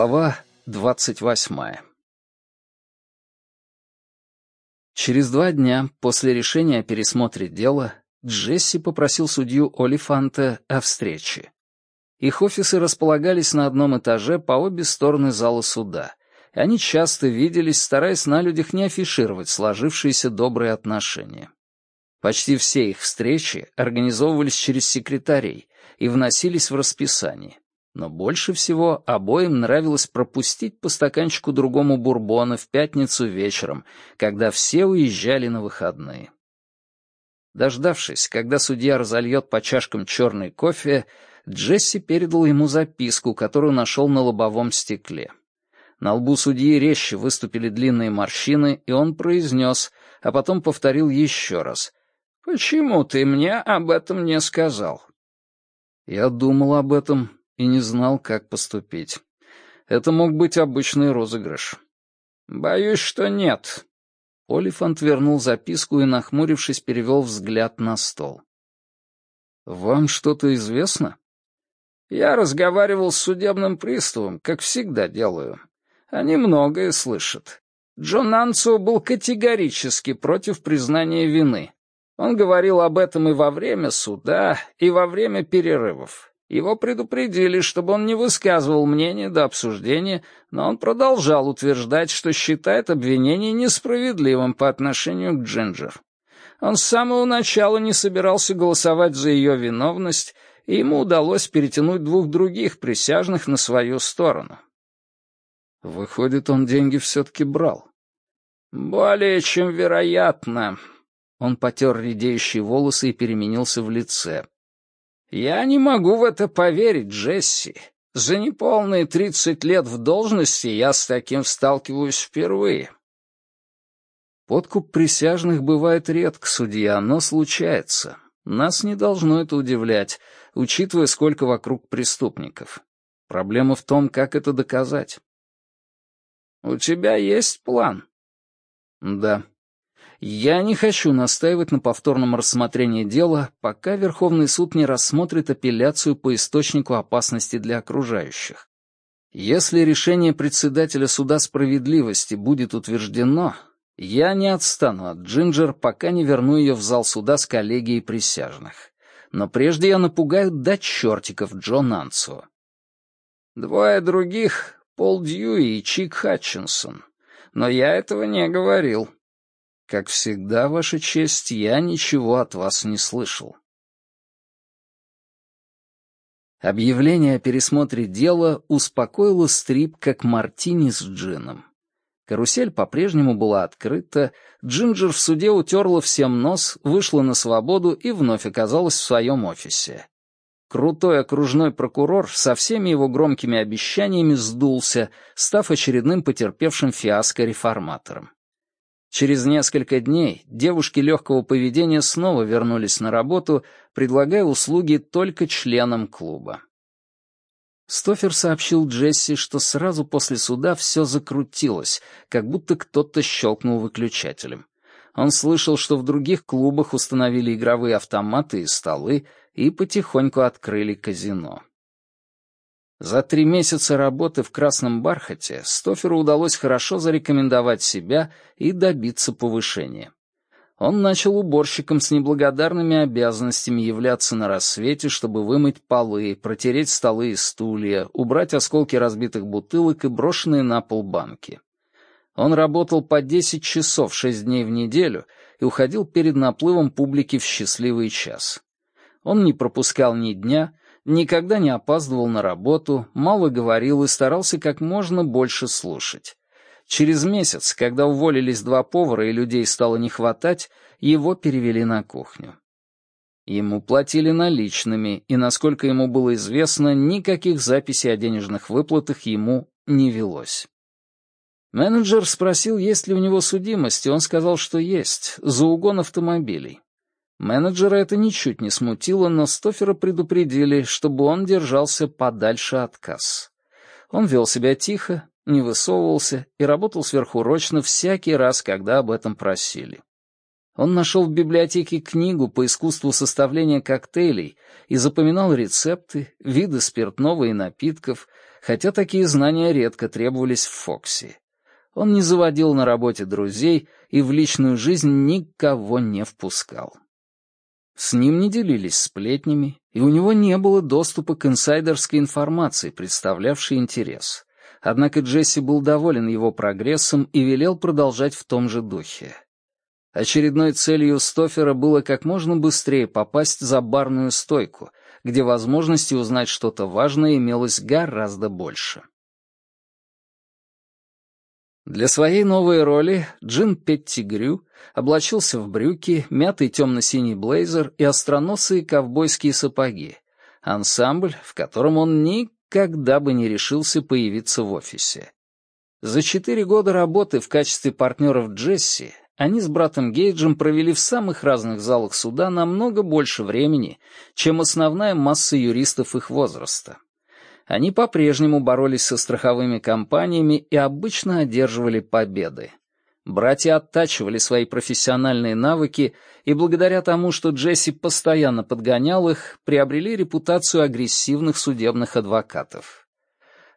Глава двадцать восьмая Через два дня после решения о пересмотре дела Джесси попросил судью Олифанта о встрече. Их офисы располагались на одном этаже по обе стороны зала суда, и они часто виделись, стараясь на людях не афишировать сложившиеся добрые отношения. Почти все их встречи организовывались через секретарей и вносились в расписание. Но больше всего обоим нравилось пропустить по стаканчику другому бурбона в пятницу вечером, когда все уезжали на выходные. Дождавшись, когда судья разольет по чашкам черный кофе, Джесси передал ему записку, которую нашел на лобовом стекле. На лбу судьи резче выступили длинные морщины, и он произнес, а потом повторил еще раз. «Почему ты мне об этом не сказал?» Я думал об этом и не знал, как поступить. Это мог быть обычный розыгрыш. «Боюсь, что нет». Олифант вернул записку и, нахмурившись, перевел взгляд на стол. «Вам что-то известно?» «Я разговаривал с судебным приставом, как всегда делаю. Они многое слышат. Джон Анцо был категорически против признания вины. Он говорил об этом и во время суда, и во время перерывов. Его предупредили, чтобы он не высказывал мнение до обсуждения, но он продолжал утверждать, что считает обвинение несправедливым по отношению к Джинджер. Он с самого начала не собирался голосовать за ее виновность, и ему удалось перетянуть двух других присяжных на свою сторону. Выходит, он деньги все-таки брал. «Более чем вероятно». Он потер редеющие волосы и переменился в лице. «Я не могу в это поверить, Джесси. За неполные тридцать лет в должности я с таким сталкиваюсь впервые». Подкуп присяжных бывает редко, судья, но случается. Нас не должно это удивлять, учитывая, сколько вокруг преступников. Проблема в том, как это доказать. «У тебя есть план?» «Да», я не хочу настаивать на повторном рассмотрении дела, пока Верховный суд не рассмотрит апелляцию по источнику опасности для окружающих. Если решение председателя суда справедливости будет утверждено, я не отстану от Джинджер, пока не верну ее в зал суда с коллегией присяжных. Но прежде я напугаю до чертиков Джо Нансу. Двое других — Пол Дьюи и Чик Хатчинсон. Но я этого не говорил. Как всегда, Ваша честь, я ничего от вас не слышал. Объявление о пересмотре дела успокоило Стрип как мартини с джином. Карусель по-прежнему была открыта, Джинджер в суде утерла всем нос, вышла на свободу и вновь оказалась в своем офисе. Крутой окружной прокурор со всеми его громкими обещаниями сдулся, став очередным потерпевшим фиаско реформатором. Через несколько дней девушки легкого поведения снова вернулись на работу, предлагая услуги только членам клуба. Стофер сообщил Джесси, что сразу после суда все закрутилось, как будто кто-то щелкнул выключателем. Он слышал, что в других клубах установили игровые автоматы и столы и потихоньку открыли казино. За три месяца работы в «Красном бархате» Стоферу удалось хорошо зарекомендовать себя и добиться повышения. Он начал уборщиком с неблагодарными обязанностями являться на рассвете, чтобы вымыть полы, протереть столы и стулья, убрать осколки разбитых бутылок и брошенные на пол банки. Он работал по 10 часов 6 дней в неделю и уходил перед наплывом публики в счастливый час. Он не пропускал ни дня, никогда не опаздывал на работу, мало говорил и старался как можно больше слушать. Через месяц, когда уволились два повара и людей стало не хватать, его перевели на кухню. Ему платили наличными, и, насколько ему было известно, никаких записей о денежных выплатах ему не велось. Менеджер спросил, есть ли у него судимость, и он сказал, что есть, за угон автомобилей. Менеджера это ничуть не смутило, но Стофера предупредили, чтобы он держался подальше от касс. Он вел себя тихо, не высовывался и работал сверхурочно всякий раз, когда об этом просили. Он нашел в библиотеке книгу по искусству составления коктейлей и запоминал рецепты, виды спиртного и напитков, хотя такие знания редко требовались в Фокси. Он не заводил на работе друзей и в личную жизнь никого не впускал. С ним не делились сплетнями, и у него не было доступа к инсайдерской информации, представлявшей интерес. Однако Джесси был доволен его прогрессом и велел продолжать в том же духе. Очередной целью Стофера было как можно быстрее попасть за барную стойку, где возможности узнать что-то важное имелось гораздо больше. Для своей новой роли Джин Петтигрю облачился в брюки, мятый темно-синий блейзер и остроносые ковбойские сапоги, ансамбль, в котором он никогда бы не решился появиться в офисе. За четыре года работы в качестве партнеров Джесси они с братом Гейджем провели в самых разных залах суда намного больше времени, чем основная масса юристов их возраста. Они по-прежнему боролись со страховыми компаниями и обычно одерживали победы. Братья оттачивали свои профессиональные навыки и благодаря тому, что Джесси постоянно подгонял их, приобрели репутацию агрессивных судебных адвокатов.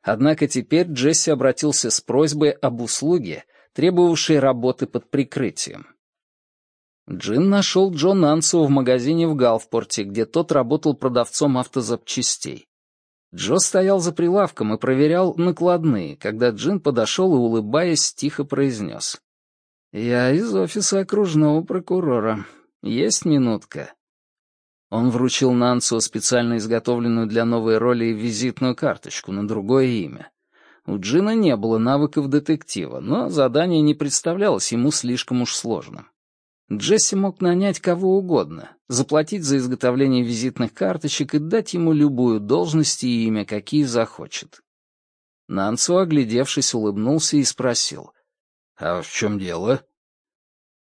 Однако теперь Джесси обратился с просьбой об услуге, требовавшей работы под прикрытием. Джин нашел Джо Нансу в магазине в Галфпорте, где тот работал продавцом автозапчастей. Джо стоял за прилавком и проверял накладные, когда Джин подошел и, улыбаясь, тихо произнес. «Я из офиса окружного прокурора. Есть минутка?» Он вручил Нансу специально изготовленную для новой роли визитную карточку на другое имя. У Джина не было навыков детектива, но задание не представлялось ему слишком уж сложным. Джесси мог нанять кого угодно, заплатить за изготовление визитных карточек и дать ему любую должность и имя, какие захочет. Нансу, оглядевшись, улыбнулся и спросил. «А в чем дело?»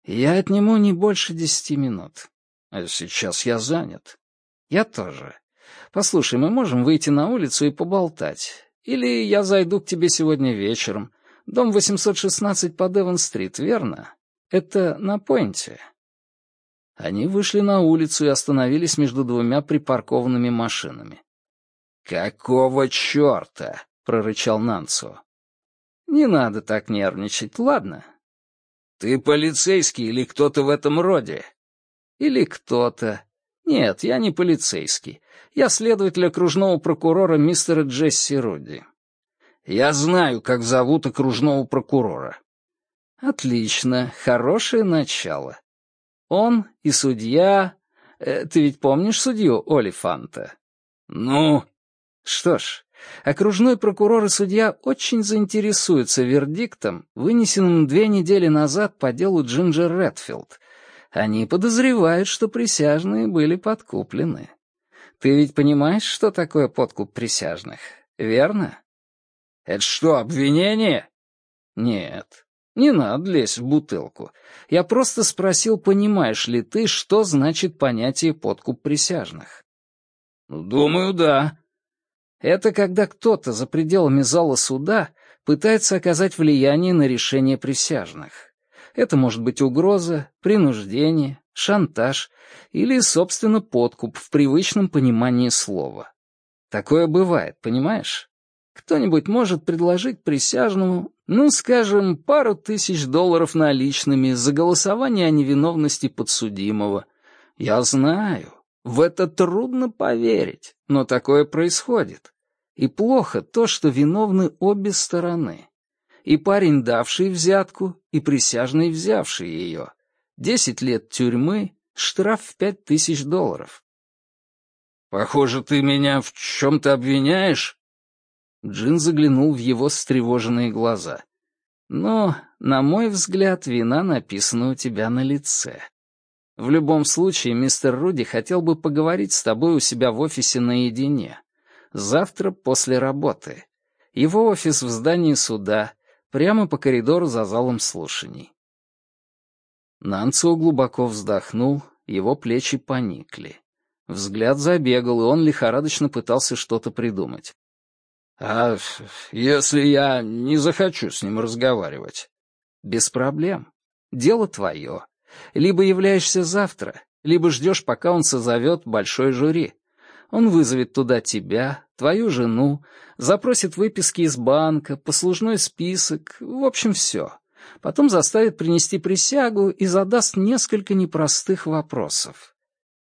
«Я отниму не больше десяти минут. А сейчас я занят. Я тоже. Послушай, мы можем выйти на улицу и поболтать. Или я зайду к тебе сегодня вечером. Дом 816 по Девон-стрит, верно? Это на Пойнте». Они вышли на улицу и остановились между двумя припаркованными машинами. «Какого черта?» — прорычал Нансо. «Не надо так нервничать, ладно?» «Ты полицейский или кто-то в этом роде?» «Или кто-то. Нет, я не полицейский. Я следователь окружного прокурора мистера Джесси Руди. Я знаю, как зовут окружного прокурора. Отлично, хорошее начало. Он и судья... Э, ты ведь помнишь судью Олифанта? Ну? Что ж, окружной прокурор и судья очень заинтересуются вердиктом, вынесенным две недели назад по делу Джинджер Редфилд. Они подозревают, что присяжные были подкуплены. Ты ведь понимаешь, что такое подкуп присяжных, верно? Это что, обвинение? Нет, не надо лезть в бутылку. Я просто спросил, понимаешь ли ты, что значит понятие подкуп присяжных? Думаю, да. Это когда кто-то за пределами зала суда пытается оказать влияние на решение присяжных. Это может быть угроза, принуждение, шантаж или, собственно, подкуп в привычном понимании слова. Такое бывает, понимаешь? Кто-нибудь может предложить присяжному, ну, скажем, пару тысяч долларов наличными за голосование о невиновности подсудимого. Я знаю, в это трудно поверить, но такое происходит. И плохо то, что виновны обе стороны. И парень, давший взятку, и присяжный, взявший ее. Десять лет тюрьмы, штраф в пять тысяч долларов. «Похоже, ты меня в чем-то обвиняешь?» Джин заглянул в его встревоженные глаза. «Но, на мой взгляд, вина написана у тебя на лице. В любом случае, мистер Руди хотел бы поговорить с тобой у себя в офисе наедине. Завтра после работы. Его офис в здании суда, прямо по коридору за залом слушаний. Нанцо глубоко вздохнул, его плечи поникли. Взгляд забегал, и он лихорадочно пытался что-то придумать. «А если я не захочу с ним разговаривать?» «Без проблем. Дело твое. Либо являешься завтра, либо ждешь, пока он созовет большой жюри. Он вызовет туда тебя, твою жену, запросит выписки из банка, послужной список, в общем, все. Потом заставит принести присягу и задаст несколько непростых вопросов.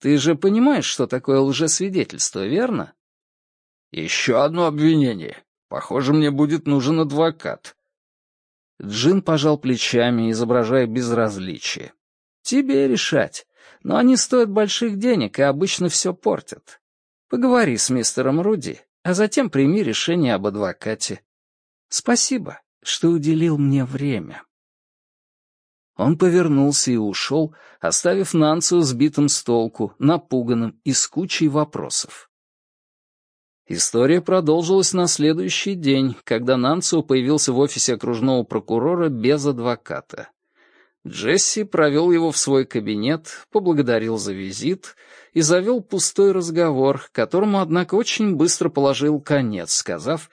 Ты же понимаешь, что такое лжесвидетельство, верно? Еще одно обвинение. Похоже, мне будет нужен адвокат. Джин пожал плечами, изображая безразличие. Тебе решать. Но они стоят больших денег и обычно все портят. Поговори с мистером Руди, а затем прими решение об адвокате. Спасибо, что уделил мне время. Он повернулся и ушел, оставив Нанцию сбитым с толку, напуганным и с кучей вопросов. История продолжилась на следующий день, когда Нанцио появился в офисе окружного прокурора без адвоката. Джесси провел его в свой кабинет, поблагодарил за визит и завел пустой разговор, которому, однако, очень быстро положил конец, сказав,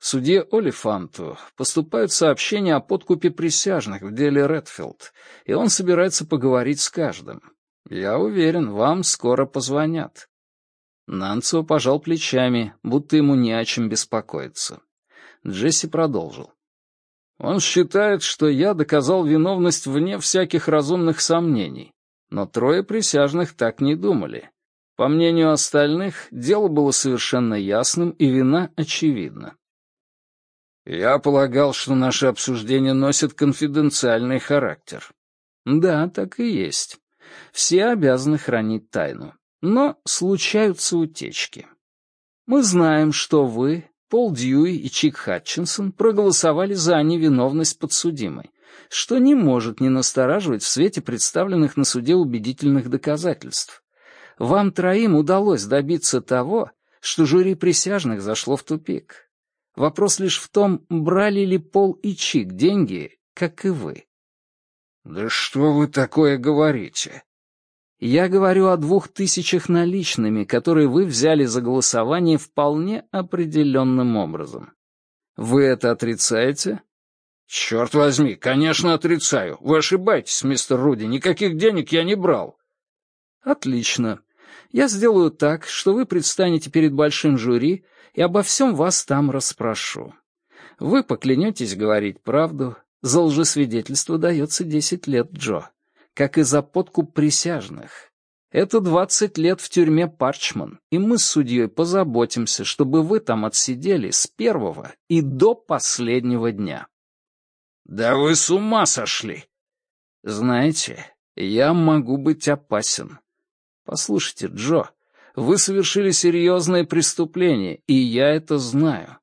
«Судье Олифанту поступают сообщения о подкупе присяжных в деле Редфилд, и он собирается поговорить с каждым. Я уверен, вам скоро позвонят». Нанцио пожал плечами, будто ему не о чем беспокоиться. Джесси продолжил. Он считает, что я доказал виновность вне всяких разумных сомнений, но трое присяжных так не думали. По мнению остальных, дело было совершенно ясным и вина очевидна. Я полагал, что наши обсуждения носят конфиденциальный характер. Да, так и есть. Все обязаны хранить тайну. Но случаются утечки. Мы знаем, что вы Пол Дьюи и Чик Хатчинсон проголосовали за невиновность подсудимой, что не может не настораживать в свете представленных на суде убедительных доказательств. Вам троим удалось добиться того, что жюри присяжных зашло в тупик. Вопрос лишь в том, брали ли Пол и Чик деньги, как и вы. «Да что вы такое говорите?» Я говорю о двух тысячах наличными, которые вы взяли за голосование вполне определенным образом. Вы это отрицаете? Черт возьми, конечно, отрицаю. Вы ошибаетесь, мистер Руди, никаких денег я не брал. Отлично. Я сделаю так, что вы предстанете перед большим жюри и обо всем вас там расспрошу. Вы поклянетесь говорить правду. За лжесвидетельство дается десять лет, Джо как и за подкуп присяжных. Это двадцать лет в тюрьме Парчман, и мы с судьей позаботимся, чтобы вы там отсидели с первого и до последнего дня. Да вы с ума сошли! Знаете, я могу быть опасен. Послушайте, Джо, вы совершили серьезное преступление, и я это знаю.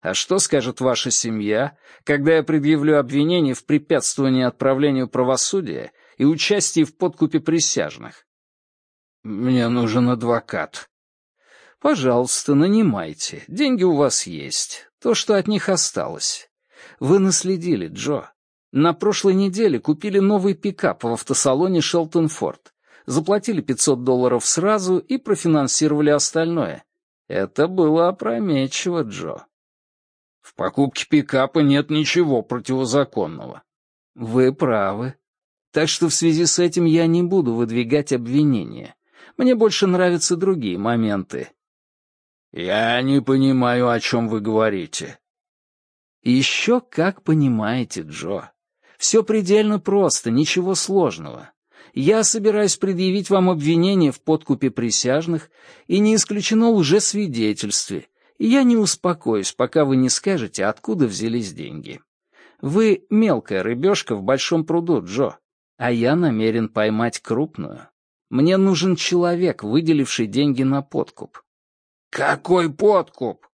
А что скажет ваша семья, когда я предъявлю обвинение в препятствовании отправлению правосудия и участии в подкупе присяжных. Мне нужен адвокат. Пожалуйста, нанимайте. Деньги у вас есть. То, что от них осталось. Вы наследили, Джо. На прошлой неделе купили новый пикап в автосалоне Шелтон Форд. Заплатили 500 долларов сразу и профинансировали остальное. Это было опрометчиво, Джо. В покупке пикапа нет ничего противозаконного. Вы правы. Так что в связи с этим я не буду выдвигать обвинения. Мне больше нравятся другие моменты. Я не понимаю, о чем вы говорите. Еще как понимаете, Джо. Все предельно просто, ничего сложного. Я собираюсь предъявить вам обвинение в подкупе присяжных и не исключено лжесвидетельстве, и я не успокоюсь, пока вы не скажете, откуда взялись деньги. Вы мелкая рыбешка в большом пруду, Джо а я намерен поймать крупную. Мне нужен человек, выделивший деньги на подкуп. Какой подкуп?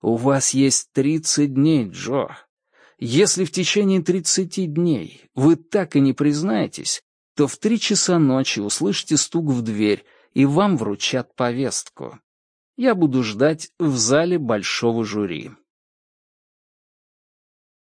У вас есть тридцать дней, Джо. Если в течение тридцати дней вы так и не признаетесь, то в три часа ночи услышите стук в дверь, и вам вручат повестку. Я буду ждать в зале большого жюри.